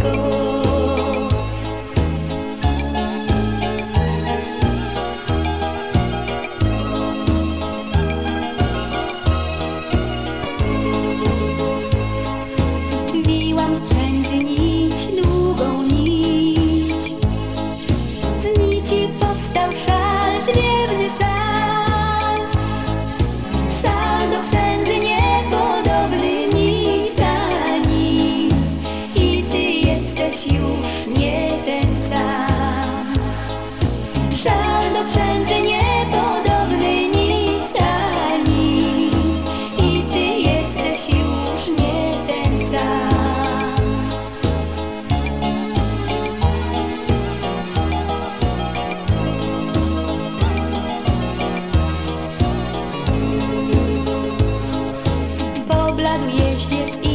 Oh, śladu jeździec